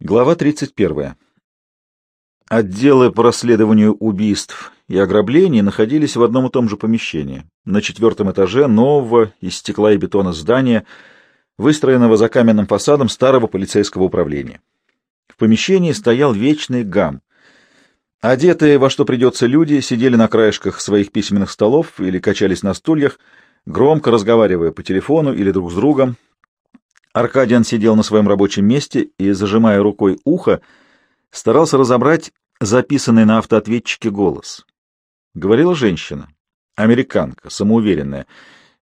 Глава 31. Отделы по расследованию убийств и ограблений находились в одном и том же помещении, на четвертом этаже нового из стекла и бетона здания, выстроенного за каменным фасадом старого полицейского управления. В помещении стоял вечный гам. Одетые во что придется люди сидели на краешках своих письменных столов или качались на стульях, громко разговаривая по телефону или друг с другом, Аркадиан сидел на своем рабочем месте и, зажимая рукой ухо, старался разобрать записанный на автоответчике голос. Говорила женщина, американка, самоуверенная,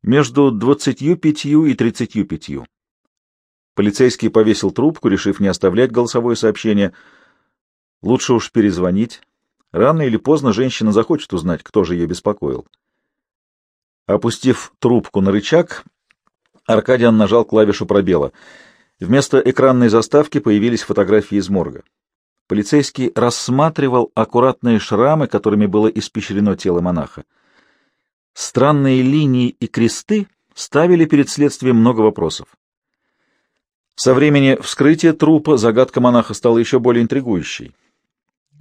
между двадцатью пятью и тридцатью пятью. Полицейский повесил трубку, решив не оставлять голосовое сообщение. Лучше уж перезвонить. Рано или поздно женщина захочет узнать, кто же ее беспокоил. Опустив трубку на рычаг, Аркадиан нажал клавишу пробела. Вместо экранной заставки появились фотографии из морга. Полицейский рассматривал аккуратные шрамы, которыми было испещрено тело монаха. Странные линии и кресты ставили перед следствием много вопросов. Со времени вскрытия трупа загадка монаха стала еще более интригующей.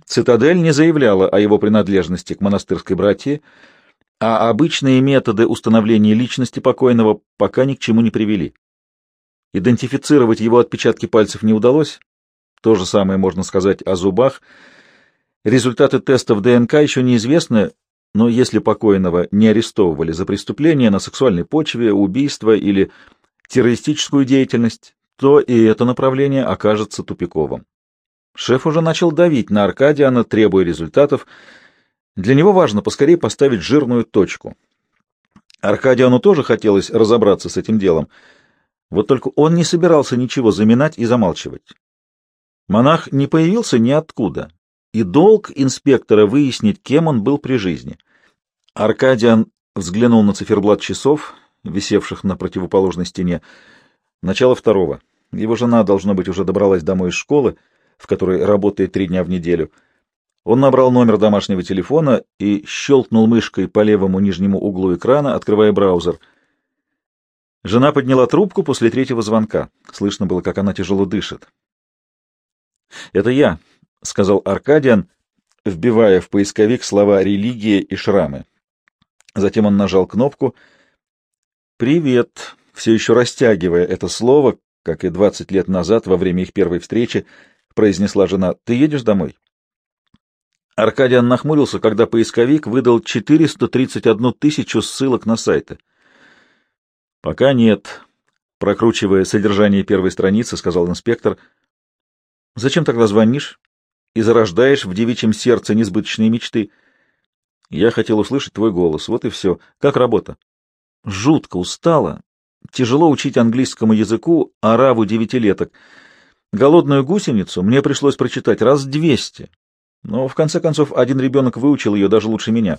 Цитадель не заявляла о его принадлежности к монастырской братье, а обычные методы установления личности покойного пока ни к чему не привели. Идентифицировать его отпечатки пальцев не удалось, то же самое можно сказать о зубах. Результаты тестов ДНК еще неизвестны, но если покойного не арестовывали за преступление на сексуальной почве, убийство или террористическую деятельность, то и это направление окажется тупиковым. Шеф уже начал давить на Аркадиана, требуя результатов, для него важно поскорее поставить жирную точку. Аркадиану тоже хотелось разобраться с этим делом, вот только он не собирался ничего заминать и замалчивать. Монах не появился ниоткуда, и долг инспектора выяснить, кем он был при жизни. Аркадиан взглянул на циферблат часов, висевших на противоположной стене. Начало второго. Его жена, должно быть, уже добралась домой из школы, в которой работает три дня в неделю — он набрал номер домашнего телефона и щелкнул мышкой по левому нижнему углу экрана, открывая браузер. Жена подняла трубку после третьего звонка. Слышно было, как она тяжело дышит. «Это я», — сказал Аркадиан, вбивая в поисковик слова «религия» и «шрамы». Затем он нажал кнопку «Привет», все еще растягивая это слово, как и двадцать лет назад во время их первой встречи, произнесла жена. «Ты едешь домой?» Аркадиан нахмурился, когда поисковик выдал 431 тысячу ссылок на сайты. «Пока нет», — прокручивая содержание первой страницы, сказал инспектор. «Зачем тогда звонишь и зарождаешь в девичьем сердце несбыточные мечты? Я хотел услышать твой голос, вот и все. Как работа?» «Жутко устала. Тяжело учить английскому языку араву девятилеток. Голодную гусеницу мне пришлось прочитать раз двести, но, в конце концов, один ребенок выучил ее даже лучше меня.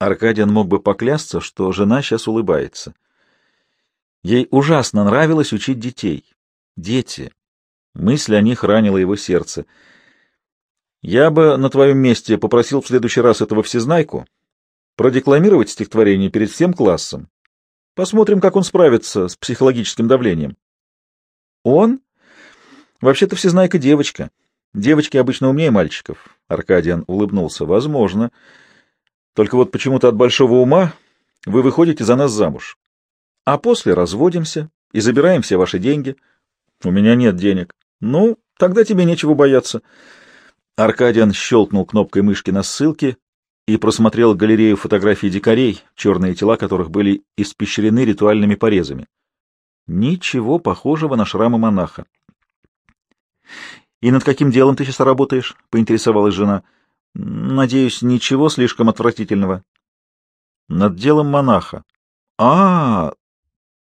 Аркадиан мог бы поклясться, что жена сейчас улыбается. Ей ужасно нравилось учить детей. Дети. Мысль о них ранила его сердце. Я бы на твоем месте попросил в следующий раз этого всезнайку продекламировать стихотворение перед всем классом. Посмотрим, как он справится с психологическим давлением. Он? Вообще-то всезнайка девочка. Девочки обычно умнее мальчиков. Аркадиан улыбнулся. Возможно. Только вот почему-то от большого ума вы выходите за нас замуж. А после разводимся и забираем все ваши деньги. У меня нет денег. Ну, тогда тебе нечего бояться. Аркадиан щелкнул кнопкой мышки на ссылке и просмотрел галерею фотографий дикарей, черные тела которых были испещрены ритуальными порезами. Ничего похожего на шрамы монаха. «И над каким делом ты сейчас работаешь?» — поинтересовалась жена. «Надеюсь, ничего слишком отвратительного». «Над делом монаха». «А, -а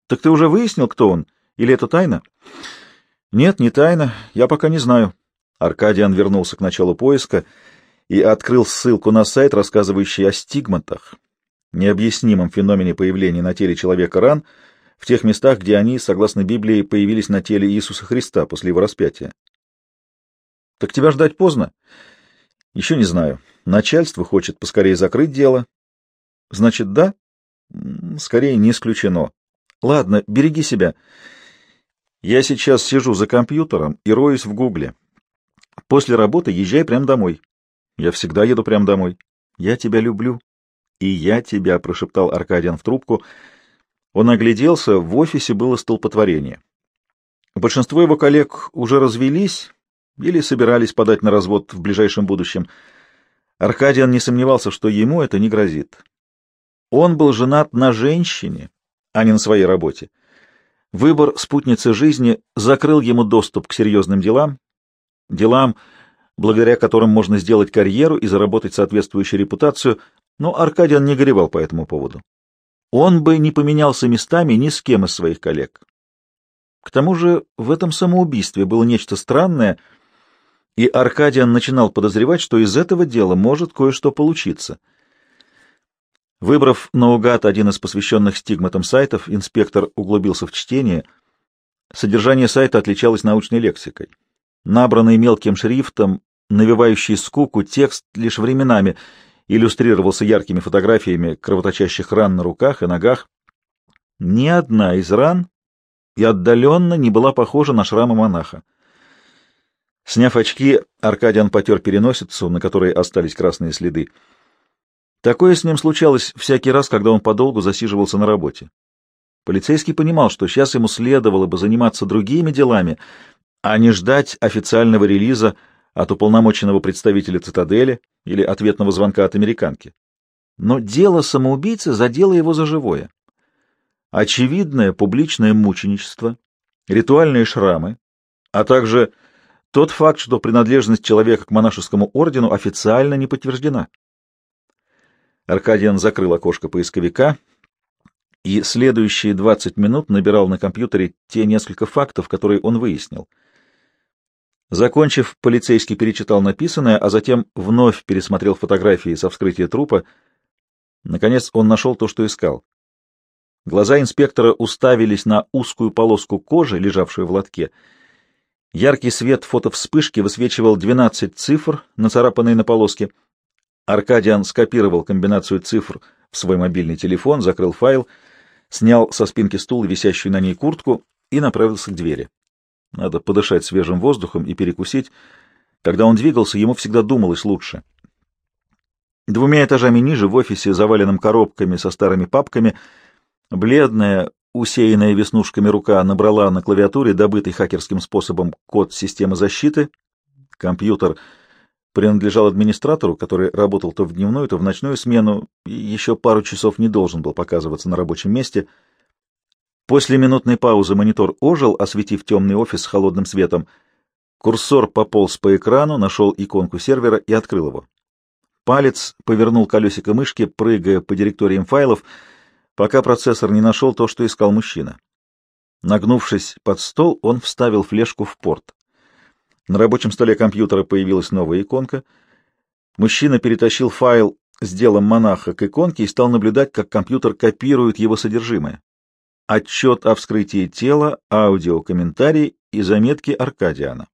так ты уже выяснил, кто он? Или это тайна?» «Нет, не тайна. Я пока не знаю». Аркадиан вернулся к началу поиска и открыл ссылку на сайт, рассказывающий о стигматах, необъяснимом феномене появления на теле человека ран в тех местах, где они, согласно Библии, появились на теле Иисуса Христа после его распятия. Так тебя ждать поздно? Еще не знаю. Начальство хочет поскорее закрыть дело. Значит, да? Скорее, не исключено. Ладно, береги себя. Я сейчас сижу за компьютером и роюсь в Гугле. После работы езжай прямо домой. Я всегда еду прямо домой. Я тебя люблю. И я тебя, — прошептал Аркадиан в трубку. Он огляделся, в офисе было столпотворение. Большинство его коллег уже развелись или собирались подать на развод в ближайшем будущем. Аркадиан не сомневался, что ему это не грозит. Он был женат на женщине, а не на своей работе. Выбор спутницы жизни закрыл ему доступ к серьезным делам, делам, благодаря которым можно сделать карьеру и заработать соответствующую репутацию, но Аркадиан не горевал по этому поводу. Он бы не поменялся местами ни с кем из своих коллег. К тому же в этом самоубийстве было нечто странное, и Аркадиан начинал подозревать, что из этого дела может кое-что получиться — Выбрав наугад один из посвященных стигматам сайтов, инспектор углубился в чтение. Содержание сайта отличалось научной лексикой. Набранный мелким шрифтом, навевающий скуку, текст лишь временами иллюстрировался яркими фотографиями кровоточащих ран на руках и ногах. Ни одна из ран и отдаленно не была похожа на шрамы монаха. Сняв очки, Аркадиан потер переносицу, на которой остались красные следы. Такое с ним случалось всякий раз, когда он подолгу засиживался на работе. Полицейский понимал, что сейчас ему следовало бы заниматься другими делами, а не ждать официального релиза от уполномоченного представителя цитадели или ответного звонка от американки. Но дело самоубийцы задело его за живое. Очевидное публичное мученичество, ритуальные шрамы, а также тот факт, что принадлежность человека к монашескому ордену официально не подтверждена. Аркадиан закрыл окошко поисковика и следующие 20 минут набирал на компьютере те несколько фактов, которые он выяснил. Закончив, полицейский перечитал написанное, а затем вновь пересмотрел фотографии со вскрытия трупа. Наконец он нашел то, что искал. Глаза инспектора уставились на узкую полоску кожи, лежавшую в лотке. Яркий свет фотовспышки высвечивал 12 цифр, нацарапанные на полоске — Аркадиан скопировал комбинацию цифр в свой мобильный телефон, закрыл файл, снял со спинки стула висящую на ней куртку и направился к двери. Надо подышать свежим воздухом и перекусить. Когда он двигался, ему всегда думалось лучше. Двумя этажами ниже, в офисе, заваленном коробками со старыми папками, бледная, усеянная веснушками рука набрала на клавиатуре добытый хакерским способом код системы защиты. Компьютер — принадлежал администратору, который работал то в дневную, то в ночную смену и еще пару часов не должен был показываться на рабочем месте. После минутной паузы монитор ожил, осветив темный офис с холодным светом. Курсор пополз по экрану, нашел иконку сервера и открыл его. Палец повернул колесико мышки, прыгая по директориям файлов, пока процессор не нашел то, что искал мужчина. Нагнувшись под стол, он вставил флешку в порт. На рабочем столе компьютера появилась новая иконка. Мужчина перетащил файл с делом монаха к иконке и стал наблюдать, как компьютер копирует его содержимое. Отчет о вскрытии тела, аудиокомментарий и заметки Аркадиана.